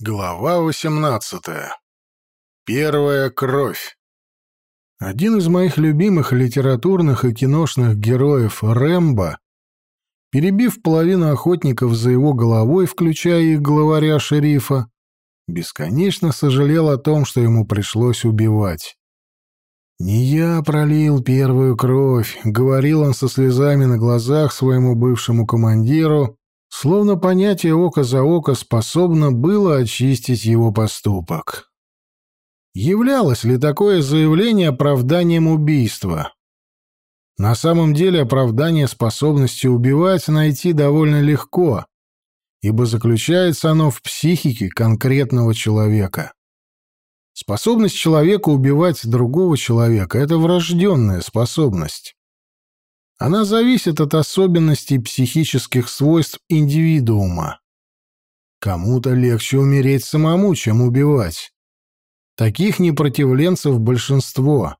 Глава 18. Первая кровь. Один из моих любимых литературных и киношных героев, Рэмбо, перебив половину охотников за его головой, включая их главаря шерифа, бесконечно сожалел о том, что ему пришлось убивать. «Не я пролил первую кровь», — говорил он со слезами на глазах своему бывшему командиру, Словно понятие око за око способно было очистить его поступок. Являлось ли такое заявление оправданием убийства? На самом деле оправдание способности убивать найти довольно легко, ибо заключается оно в психике конкретного человека. Способность человека убивать другого человека – это врожденная способность. Она зависит от особенностей психических свойств индивидуума. Кому-то легче умереть самому, чем убивать. Таких непротивленцев большинство.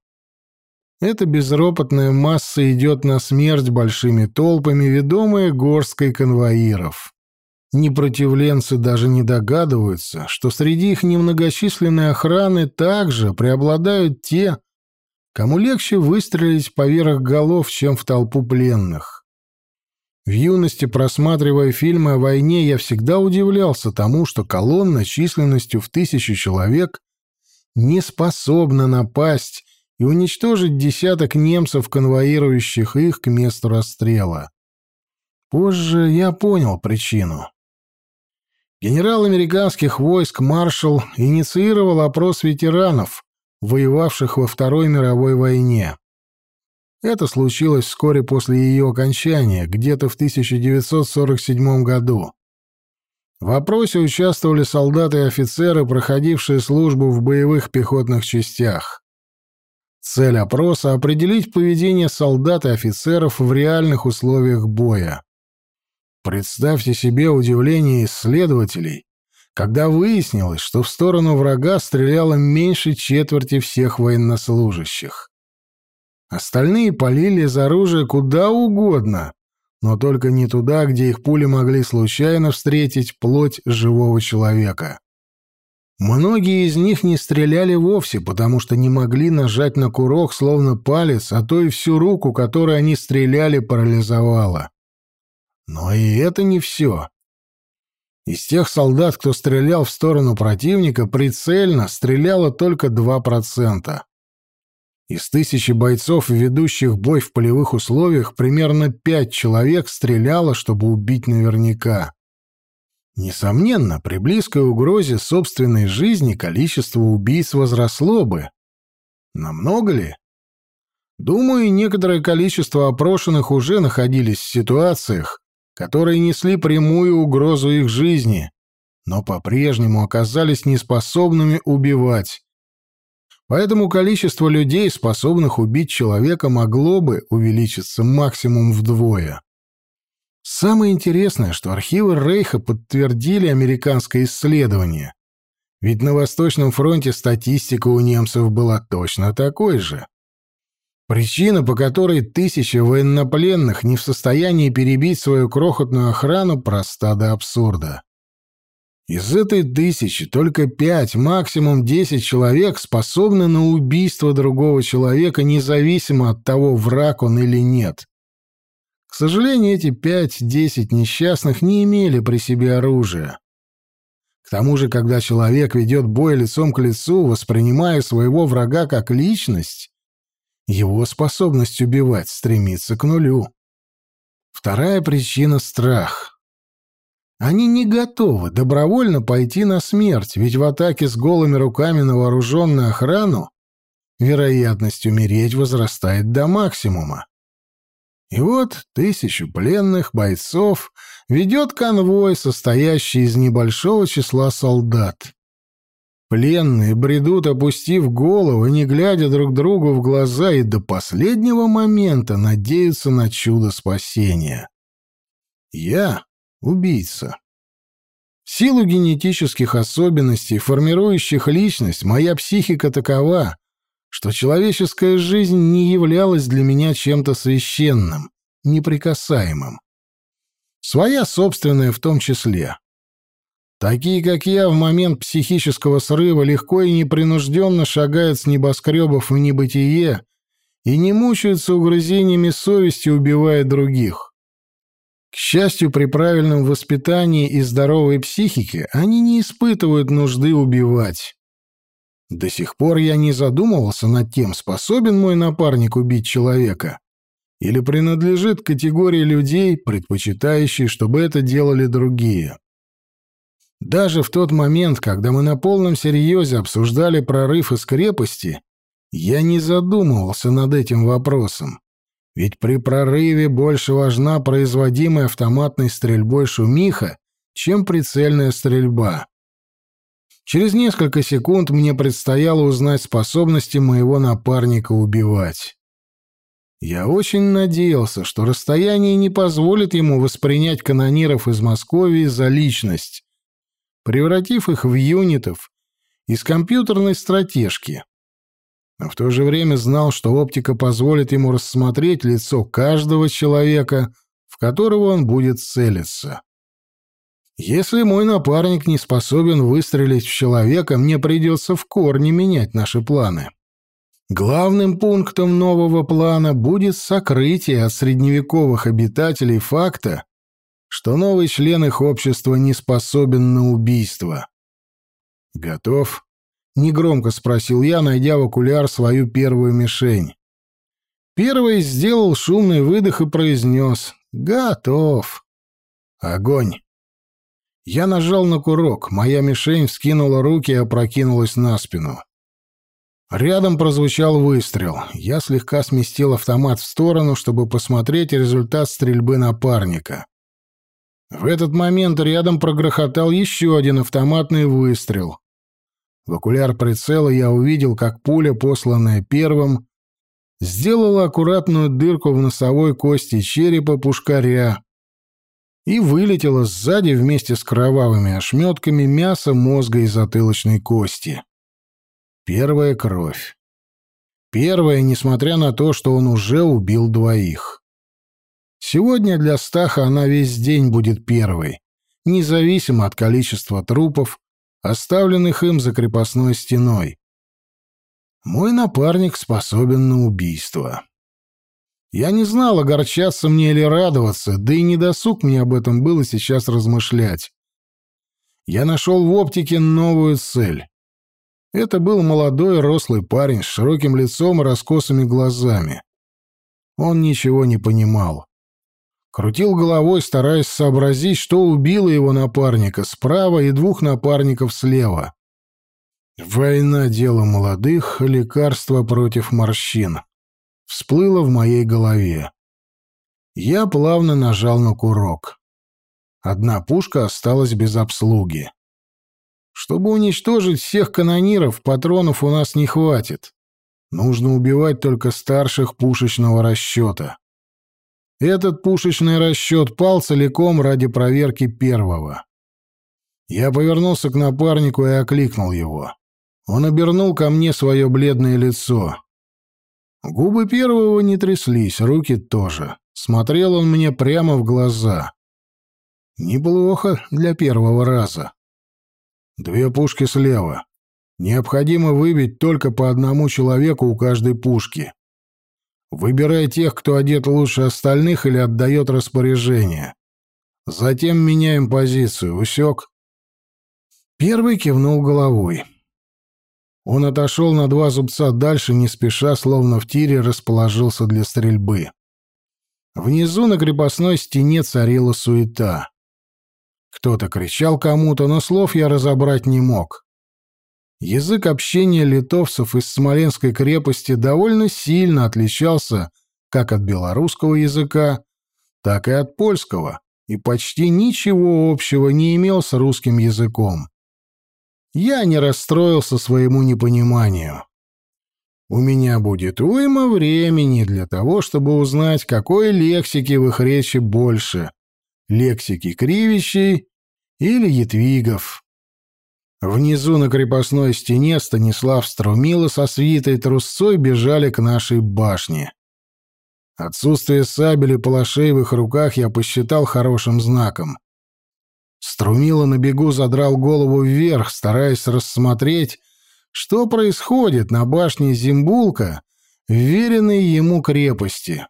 Эта безропотная масса идет на смерть большими толпами, ведомая горсткой конвоиров. Непротивленцы даже не догадываются, что среди их немногочисленной охраны также преобладают те, Кому легче выстрелить поверх голов, чем в толпу пленных. В юности, просматривая фильмы о войне, я всегда удивлялся тому, что колонна численностью в тысячу человек не способна напасть и уничтожить десяток немцев, конвоирующих их к месту расстрела. Позже я понял причину. Генерал американских войск маршал инициировал опрос ветеранов, воевавших во Второй мировой войне. Это случилось вскоре после ее окончания, где-то в 1947 году. В опросе участвовали солдаты и офицеры, проходившие службу в боевых пехотных частях. Цель опроса — определить поведение солдат и офицеров в реальных условиях боя. Представьте себе удивление исследователей, когда выяснилось, что в сторону врага стреляло меньше четверти всех военнослужащих. Остальные полили из оружия куда угодно, но только не туда, где их пули могли случайно встретить плоть живого человека. Многие из них не стреляли вовсе, потому что не могли нажать на курок, словно палец, а то и всю руку, которой они стреляли, парализовало. Но и это не все. Из тех солдат, кто стрелял в сторону противника, прицельно стреляло только 2%. Из тысячи бойцов, ведущих бой в полевых условиях, примерно пять человек стреляло, чтобы убить наверняка. Несомненно, при близкой угрозе собственной жизни количество убийц возросло бы. Намного ли? Думаю, некоторое количество опрошенных уже находились в ситуациях, которые несли прямую угрозу их жизни, но по-прежнему оказались неспособными убивать. Поэтому количество людей, способных убить человека, могло бы увеличиться максимум вдвое. Самое интересное, что архивы Рейха подтвердили американское исследование. Ведь на Восточном фронте статистика у немцев была точно такой же. Причина, по которой тысячи военнопленных не в состоянии перебить свою крохотную охрану, проста до абсурда. Из этой тысячи только пять, максимум десять человек способны на убийство другого человека, независимо от того, враг он или нет. К сожалению, эти пять-десять несчастных не имели при себе оружия. К тому же, когда человек ведет бой лицом к лицу, воспринимая своего врага как личность, его способность убивать стремится к нулю. Вторая причина — страх. Они не готовы добровольно пойти на смерть, ведь в атаке с голыми руками на вооруженную охрану вероятность умереть возрастает до максимума. И вот тысячу пленных бойцов ведет конвой, состоящий из небольшого числа солдат. Пленные бредут, опустив голову, не глядя друг другу в глаза, и до последнего момента надеются на чудо спасения. Я — убийца. В силу генетических особенностей, формирующих личность, моя психика такова, что человеческая жизнь не являлась для меня чем-то священным, неприкасаемым. Своя собственная в том числе. Такие, как я, в момент психического срыва легко и непринужденно шагают с небоскребов в небытие и не мучаются угрызениями совести, убивая других. К счастью, при правильном воспитании и здоровой психике они не испытывают нужды убивать. До сих пор я не задумывался над тем, способен мой напарник убить человека или принадлежит к категории людей, предпочитающих, чтобы это делали другие. Даже в тот момент, когда мы на полном серьезе обсуждали прорыв из крепости, я не задумывался над этим вопросом. Ведь при прорыве больше важна производимая автоматной стрельбой шумиха, чем прицельная стрельба. Через несколько секунд мне предстояло узнать способности моего напарника убивать. Я очень надеялся, что расстояние не позволит ему воспринять канониров из Москвы за личность, превратив их в юнитов из компьютерной стратежки но в то же время знал, что оптика позволит ему рассмотреть лицо каждого человека, в которого он будет целиться. Если мой напарник не способен выстрелить в человека, мне придется в корне менять наши планы. Главным пунктом нового плана будет сокрытие от средневековых обитателей факта, что новый член их общества не способен на убийство. Готов? Негромко спросил я, найдя в окуляр свою первую мишень. Первый сделал шумный выдох и произнес «Готов». Огонь. Я нажал на курок, моя мишень вскинула руки и опрокинулась на спину. Рядом прозвучал выстрел. Я слегка сместил автомат в сторону, чтобы посмотреть результат стрельбы напарника. В этот момент рядом прогрохотал еще один автоматный выстрел. В окуляр прицела я увидел, как пуля, посланная первым, сделала аккуратную дырку в носовой кости черепа пушкаря и вылетела сзади вместе с кровавыми ошметками мяса, мозга и затылочной кости. Первая кровь. Первая, несмотря на то, что он уже убил двоих. Сегодня для Стаха она весь день будет первой, независимо от количества трупов, оставленных им за крепостной стеной. Мой напарник способен на убийство. Я не знал, огорчаться мне или радоваться, да и не досуг мне об этом было сейчас размышлять. Я нашел в оптике новую цель. Это был молодой рослый парень с широким лицом и раскосыми глазами. Он ничего не понимал. Крутил головой, стараясь сообразить, что убило его напарника справа и двух напарников слева. «Война — дело молодых, лекарство против морщин». Всплыло в моей голове. Я плавно нажал на курок. Одна пушка осталась без обслуги. Чтобы уничтожить всех канониров, патронов у нас не хватит. Нужно убивать только старших пушечного расчета. Этот пушечный расчет пал целиком ради проверки первого. Я повернулся к напарнику и окликнул его. Он обернул ко мне свое бледное лицо. Губы первого не тряслись, руки тоже. Смотрел он мне прямо в глаза. Неплохо для первого раза. Две пушки слева. Необходимо выбить только по одному человеку у каждой пушки. Выбирай тех, кто одет лучше остальных или отдает распоряжение. Затем меняем позицию. Усек?» Первый кивнул головой. Он отошел на два зубца дальше, не спеша, словно в тире расположился для стрельбы. Внизу на крепостной стене царила суета. Кто-то кричал кому-то, но слов я разобрать не мог. Язык общения литовцев из Смоленской крепости довольно сильно отличался как от белорусского языка, так и от польского, и почти ничего общего не имел с русским языком. Я не расстроился своему непониманию. У меня будет уйма времени для того, чтобы узнать, какой лексики в их речи больше — лексики кривищей или ятвигов. Внизу на крепостной стене Станислав Струмила со свитой трусцой бежали к нашей башне. Отсутствие сабель и палашей в их руках я посчитал хорошим знаком. Струмило на бегу задрал голову вверх, стараясь рассмотреть, что происходит на башне Зимбулка, веренной ему крепости.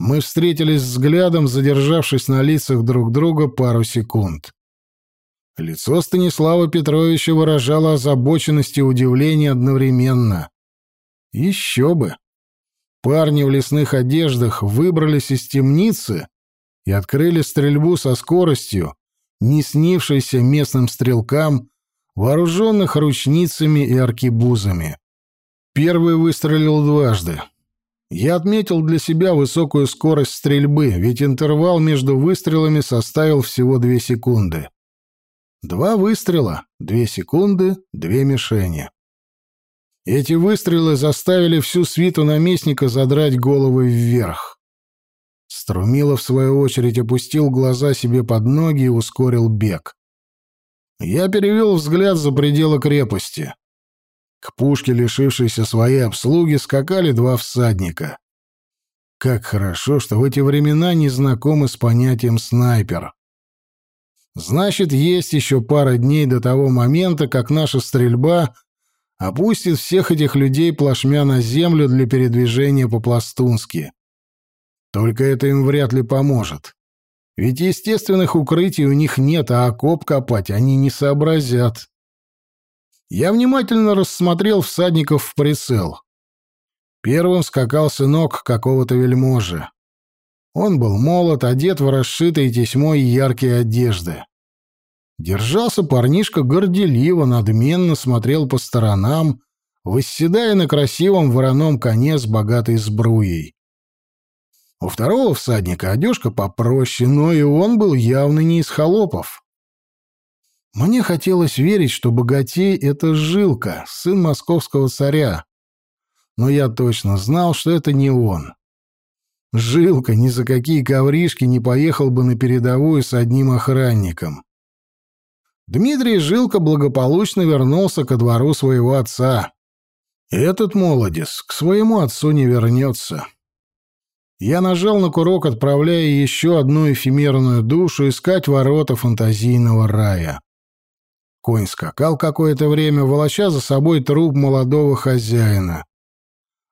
Мы встретились взглядом, задержавшись на лицах друг друга пару секунд. Лицо Станислава Петровича выражало озабоченность и удивление одновременно. Еще бы! Парни в лесных одеждах выбрались из темницы и открыли стрельбу со скоростью, не снившейся местным стрелкам, вооруженных ручницами и аркебузами. Первый выстрелил дважды. Я отметил для себя высокую скорость стрельбы, ведь интервал между выстрелами составил всего две секунды. Два выстрела, две секунды, две мишени. Эти выстрелы заставили всю свиту наместника задрать головы вверх. Струмилов, в свою очередь, опустил глаза себе под ноги и ускорил бег. Я перевел взгляд за пределы крепости. К пушке, лишившейся своей обслуги, скакали два всадника. Как хорошо, что в эти времена не знакомы с понятием «снайпер». Значит, есть еще пара дней до того момента, как наша стрельба опустит всех этих людей плашмя на землю для передвижения по-пластунски. Только это им вряд ли поможет. Ведь естественных укрытий у них нет, а окоп копать они не сообразят. Я внимательно рассмотрел всадников в прицел. Первым скакал сынок какого-то вельможи. Он был молод, одет в расшитые тесьмой яркие одежды. Держался парнишка горделиво, надменно смотрел по сторонам, восседая на красивом вороном коне с богатой сбруей. У второго всадника одежка попроще, но и он был явно не из холопов. Мне хотелось верить, что богатей — это Жилка, сын московского царя. Но я точно знал, что это не он. Жилка ни за какие ковришки не поехал бы на передовую с одним охранником. Дмитрий Жилка благополучно вернулся ко двору своего отца. Этот молодец к своему отцу не вернется. Я нажал на курок, отправляя еще одну эфемерную душу искать ворота фантазийного рая. Конь скакал какое-то время, волоча за собой труп молодого хозяина.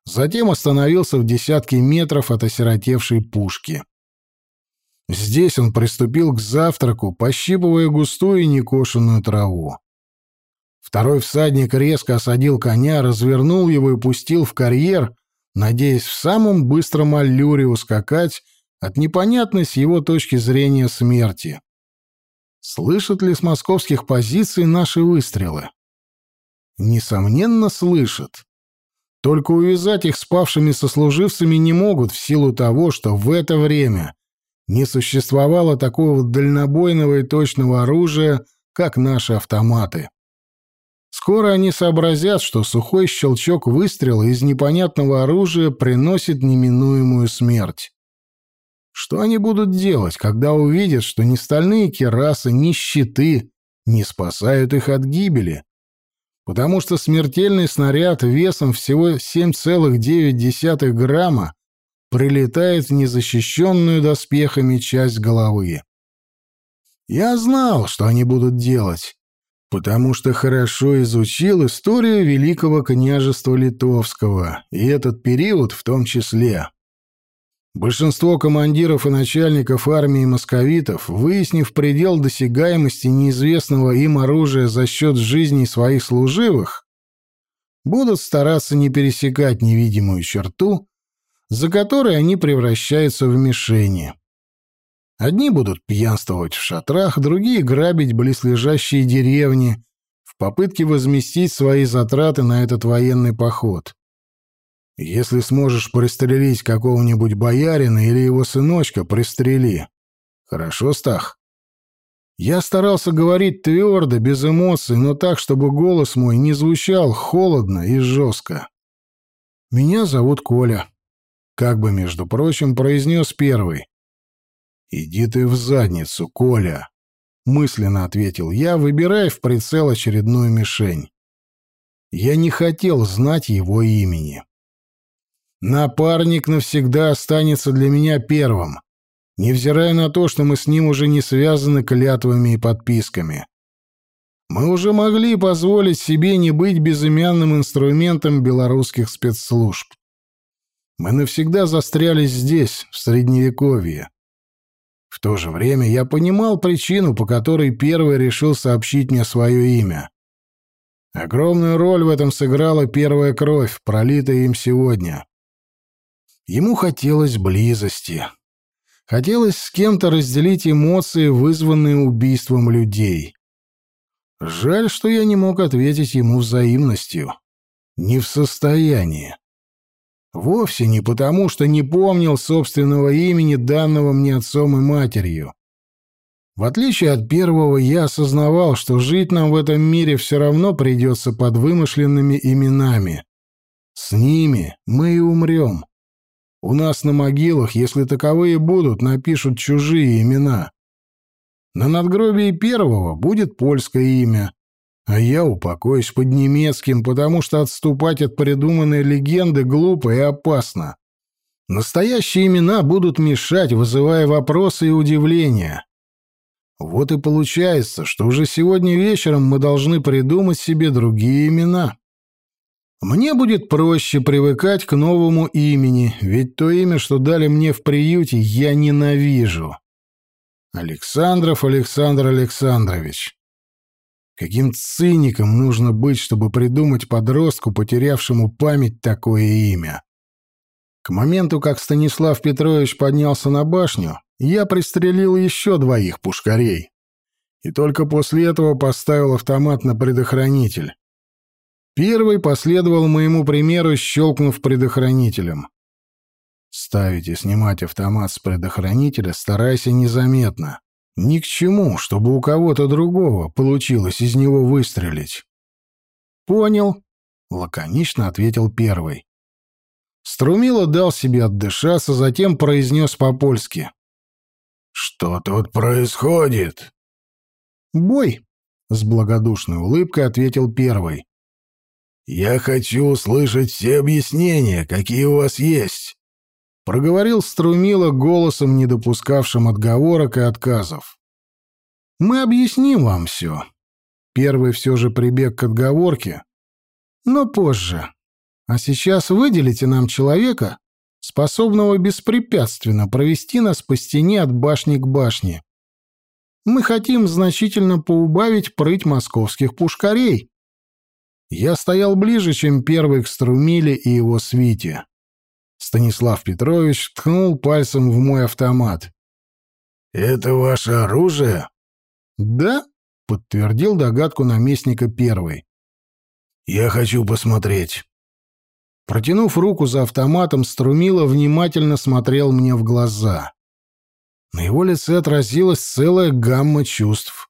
Затем остановился в десятке метров от осиротевшей пушки. Здесь он приступил к завтраку, пощипывая густую некошенную траву. Второй всадник резко осадил коня, развернул его и пустил в карьер, надеясь в самом быстром аллюре ускакать от непонятной с его точки зрения смерти. Слышат ли с московских позиций наши выстрелы? Несомненно, слышат. Только увязать их спавшими сослуживцами не могут в силу того, что в это время не существовало такого дальнобойного и точного оружия, как наши автоматы. Скоро они сообразят, что сухой щелчок выстрела из непонятного оружия приносит неминуемую смерть. Что они будут делать, когда увидят, что ни стальные керасы, ни щиты не спасают их от гибели? Потому что смертельный снаряд весом всего 7,9 грамма прилетает в незащищенную доспехами часть головы. Я знал, что они будут делать, потому что хорошо изучил историю Великого княжества Литовского, и этот период в том числе. Большинство командиров и начальников армии московитов, выяснив предел досягаемости неизвестного им оружия за счет жизней своих служивых, будут стараться не пересекать невидимую черту, за которой они превращаются в мишени. Одни будут пьянствовать в шатрах, другие грабить близлежащие деревни в попытке возместить свои затраты на этот военный поход. Если сможешь пристрелить какого-нибудь боярина или его сыночка, пристрели. Хорошо, Стах? Я старался говорить твердо, без эмоций, но так, чтобы голос мой не звучал холодно и жестко. «Меня зовут Коля», — как бы, между прочим, произнес первый. «Иди ты в задницу, Коля», — мысленно ответил я, выбирая в прицел очередную мишень. Я не хотел знать его имени. Напарник навсегда останется для меня первым. невзирая на то, что мы с ним уже не связаны клятвами и подписками. Мы уже могли позволить себе не быть безымянным инструментом белорусских спецслужб. Мы навсегда застряли здесь, в Средневековье. В то же время я понимал причину, по которой первый решил сообщить мне свое имя. Огромную роль в этом сыграла первая кровь, пролитая им сегодня. Ему хотелось близости. Хотелось с кем-то разделить эмоции, вызванные убийством людей. Жаль, что я не мог ответить ему взаимностью. Не в состоянии. Вовсе не потому, что не помнил собственного имени, данного мне отцом и матерью. В отличие от первого, я осознавал, что жить нам в этом мире все равно придется под вымышленными именами. С ними мы и умрем. У нас на могилах, если таковые будут, напишут чужие имена. На надгробии первого будет польское имя, а я упокоюсь под немецким, потому что отступать от придуманной легенды глупо и опасно. Настоящие имена будут мешать, вызывая вопросы и удивления. Вот и получается, что уже сегодня вечером мы должны придумать себе другие имена. Мне будет проще привыкать к новому имени, ведь то имя, что дали мне в приюте, я ненавижу. Александров Александр Александрович. Каким циником нужно быть, чтобы придумать подростку, потерявшему память, такое имя? К моменту, как Станислав Петрович поднялся на башню, я пристрелил еще двоих пушкарей. И только после этого поставил автомат на предохранитель. Первый последовал моему примеру, щелкнув предохранителем. Ставить и снимать автомат с предохранителя старайся незаметно. Ни к чему, чтобы у кого-то другого получилось из него выстрелить. «Понял», — лаконично ответил первый. Струмило дал себе отдышаться, затем произнес по-польски. «Что тут происходит?» «Бой», — с благодушной улыбкой ответил первый. «Я хочу услышать все объяснения, какие у вас есть», — проговорил Струмило голосом, не допускавшим отговорок и отказов. «Мы объясним вам все». Первый все же прибег к отговорке, но позже. А сейчас выделите нам человека, способного беспрепятственно провести нас по стене от башни к башне. Мы хотим значительно поубавить прыть московских пушкарей. Я стоял ближе, чем первый к Струмиле и его свите. Станислав Петрович ткнул пальцем в мой автомат. «Это ваше оружие?» «Да», — подтвердил догадку наместника первый. «Я хочу посмотреть». Протянув руку за автоматом, Струмила внимательно смотрел мне в глаза. На его лице отразилась целая гамма чувств.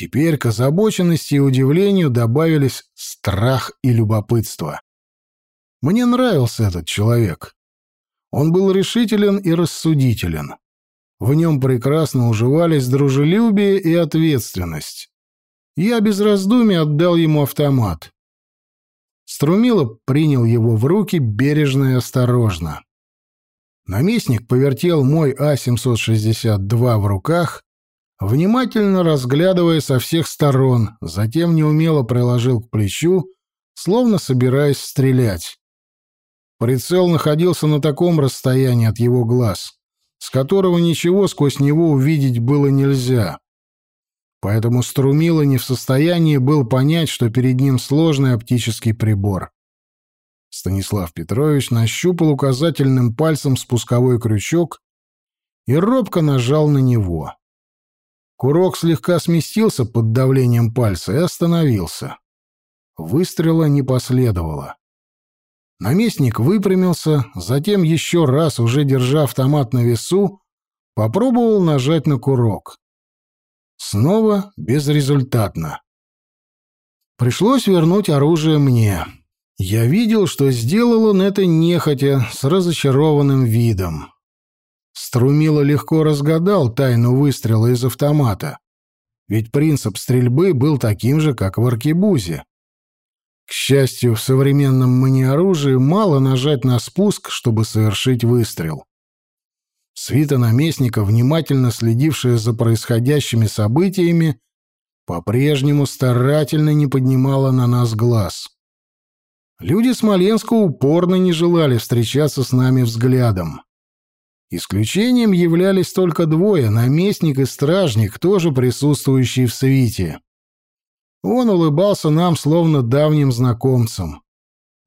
Теперь к озабоченности и удивлению добавились страх и любопытство. Мне нравился этот человек. Он был решителен и рассудителен. В нем прекрасно уживались дружелюбие и ответственность. Я без раздумий отдал ему автомат. Струмило принял его в руки бережно и осторожно. Наместник повертел мой А-762 в руках внимательно разглядывая со всех сторон, затем неумело приложил к плечу, словно собираясь стрелять. Прицел находился на таком расстоянии от его глаз, с которого ничего сквозь него увидеть было нельзя. Поэтому Струмило не в состоянии был понять, что перед ним сложный оптический прибор. Станислав Петрович нащупал указательным пальцем спусковой крючок и робко нажал на него. Курок слегка сместился под давлением пальца и остановился. Выстрела не последовало. Наместник выпрямился, затем еще раз, уже держа автомат на весу, попробовал нажать на курок. Снова безрезультатно. Пришлось вернуть оружие мне. Я видел, что сделал он это нехотя, с разочарованным видом. Струмило легко разгадал тайну выстрела из автомата. Ведь принцип стрельбы был таким же, как в аркебузе. К счастью, в современном мне оружии мало нажать на спуск, чтобы совершить выстрел. Свита наместника, внимательно следившая за происходящими событиями, по-прежнему старательно не поднимала на нас глаз. Люди Смоленска упорно не желали встречаться с нами взглядом. Исключением являлись только двое, наместник и стражник, тоже присутствующие в свите. Он улыбался нам, словно давним знакомцам.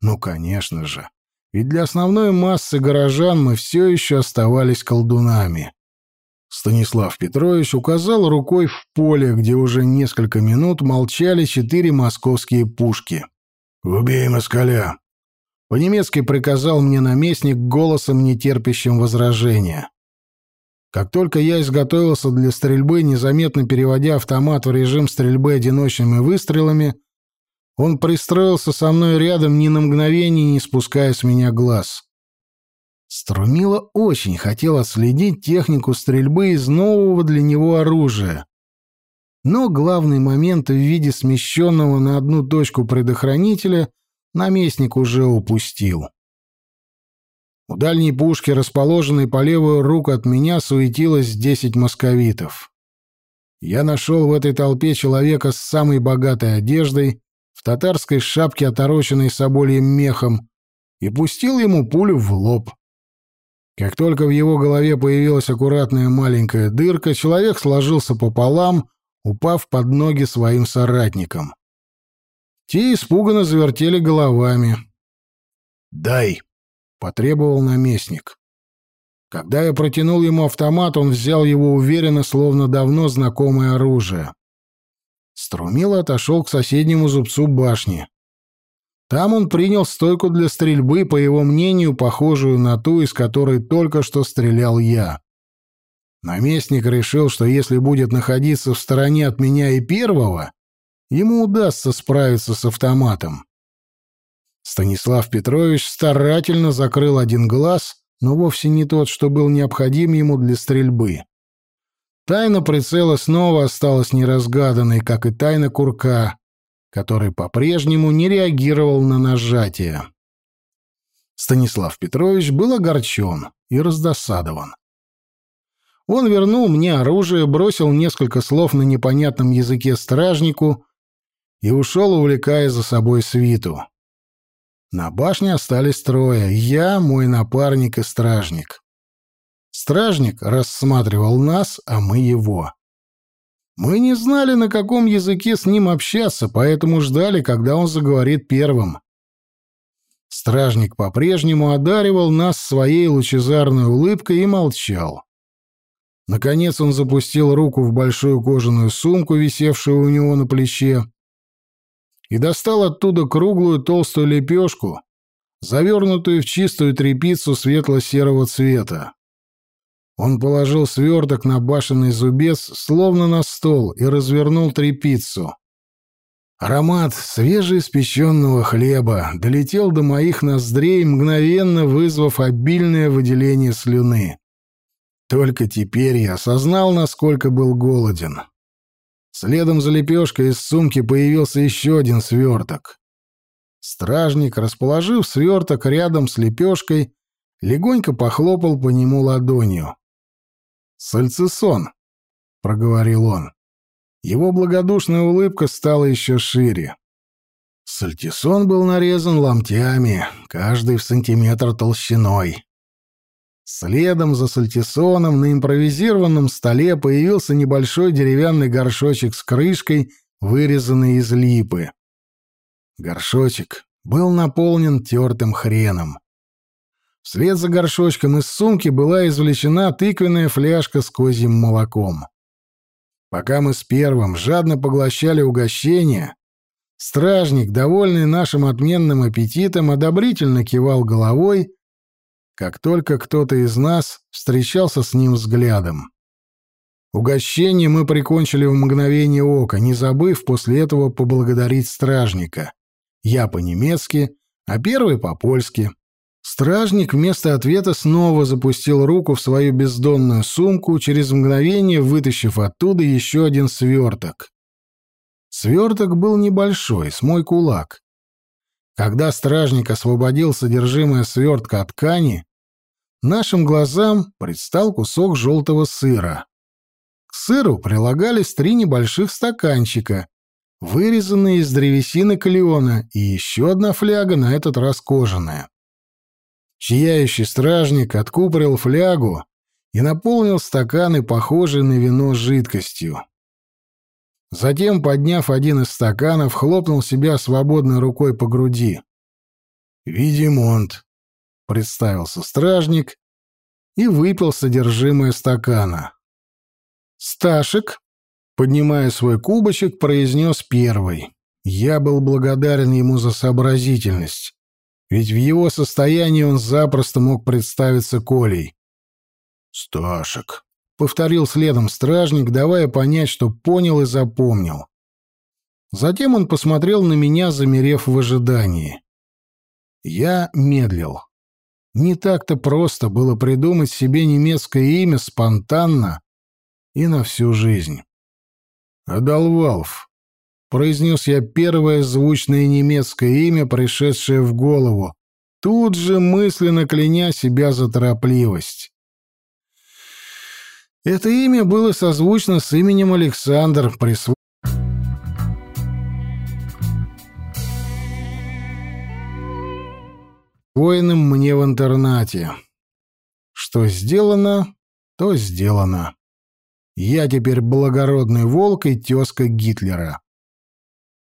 Ну, конечно же, ведь для основной массы горожан мы все еще оставались колдунами. Станислав Петрович указал рукой в поле, где уже несколько минут молчали четыре московские пушки. «Убей москаля!» По-немецки приказал мне наместник голосом, нетерпящим возражения. Как только я изготовился для стрельбы, незаметно переводя автомат в режим стрельбы одиночными выстрелами, он пристроился со мной рядом ни на мгновение, не спуская с меня глаз. Струмила очень хотел отследить технику стрельбы из нового для него оружия. Но главный момент в виде смещенного на одну точку предохранителя наместник уже упустил. У дальней пушки, расположенной по левую руку от меня, суетилось десять московитов. Я нашел в этой толпе человека с самой богатой одеждой, в татарской шапке, отороченной собольем мехом, и пустил ему пулю в лоб. Как только в его голове появилась аккуратная маленькая дырка, человек сложился пополам, упав под ноги своим соратникам. Те испуганно завертели головами. «Дай!» — потребовал наместник. Когда я протянул ему автомат, он взял его уверенно, словно давно знакомое оружие. Струмило отошел к соседнему зубцу башни. Там он принял стойку для стрельбы, по его мнению, похожую на ту, из которой только что стрелял я. Наместник решил, что если будет находиться в стороне от меня и первого, ему удастся справиться с автоматом. Станислав Петрович старательно закрыл один глаз, но вовсе не тот, что был необходим ему для стрельбы. Тайна прицела снова осталась неразгаданной, как и тайна курка, который по-прежнему не реагировал на нажатие. Станислав Петрович был огорчен и раздосадован. Он вернул мне оружие, бросил несколько слов на непонятном языке стражнику и ушел, увлекая за собой свиту. На башне остались трое — я, мой напарник и стражник. Стражник рассматривал нас, а мы его. Мы не знали, на каком языке с ним общаться, поэтому ждали, когда он заговорит первым. Стражник по-прежнему одаривал нас своей лучезарной улыбкой и молчал. Наконец он запустил руку в большую кожаную сумку, висевшую у него на плече, и достал оттуда круглую толстую лепешку, завернутую в чистую тряпицу светло-серого цвета. Он положил сверток на башенный зубец, словно на стол, и развернул трепицу. Аромат свежеиспеченного хлеба долетел до моих ноздрей, мгновенно вызвав обильное выделение слюны. Только теперь я осознал, насколько был голоден. Следом за лепешкой из сумки появился еще один сверток. Стражник, расположив сверток рядом с лепешкой, легонько похлопал по нему ладонью. «Сальцисон», — проговорил он. Его благодушная улыбка стала еще шире. Сальтисон был нарезан ломтями, каждый в сантиметр толщиной. Следом за сальтисоном на импровизированном столе появился небольшой деревянный горшочек с крышкой, вырезанный из липы. Горшочек был наполнен тертым хреном. Вслед за горшочком из сумки была извлечена тыквенная фляжка с козьим молоком. Пока мы с первым жадно поглощали угощение, стражник, довольный нашим отменным аппетитом, одобрительно кивал головой, как только кто-то из нас встречался с ним взглядом. Угощение мы прикончили в мгновение ока, не забыв после этого поблагодарить стражника. Я по-немецки, а первый по-польски. Стражник вместо ответа снова запустил руку в свою бездонную сумку, через мгновение вытащив оттуда еще один сверток. Сверток был небольшой, с мой кулак. Когда стражник освободил содержимое свертка от ткани, нашим глазам предстал кусок желтого сыра. К сыру прилагались три небольших стаканчика, вырезанные из древесины клеона, и еще одна фляга, на этот раз кожаная. Чияющий стражник откупорил флягу и наполнил стаканы, похожие на вино, жидкостью. Затем, подняв один из стаканов, хлопнул себя свободной рукой по груди. «Видимонт», — представился стражник и выпил содержимое стакана. «Сташек», поднимая свой кубочек, произнес первый. Я был благодарен ему за сообразительность, ведь в его состоянии он запросто мог представиться Колей. «Сташек», — повторил следом стражник, давая понять, что понял и запомнил. Затем он посмотрел на меня, замерев в ожидании. Я медлил. Не так-то просто было придумать себе немецкое имя спонтанно и на всю жизнь. «Адалвалф», — произнес я первое звучное немецкое имя, пришедшее в голову, тут же мысленно кляня себя за торопливость. Это имя было созвучно с именем Александр, присвоенным мне в интернате. Что сделано, то сделано. Я теперь благородный волк и тезка Гитлера.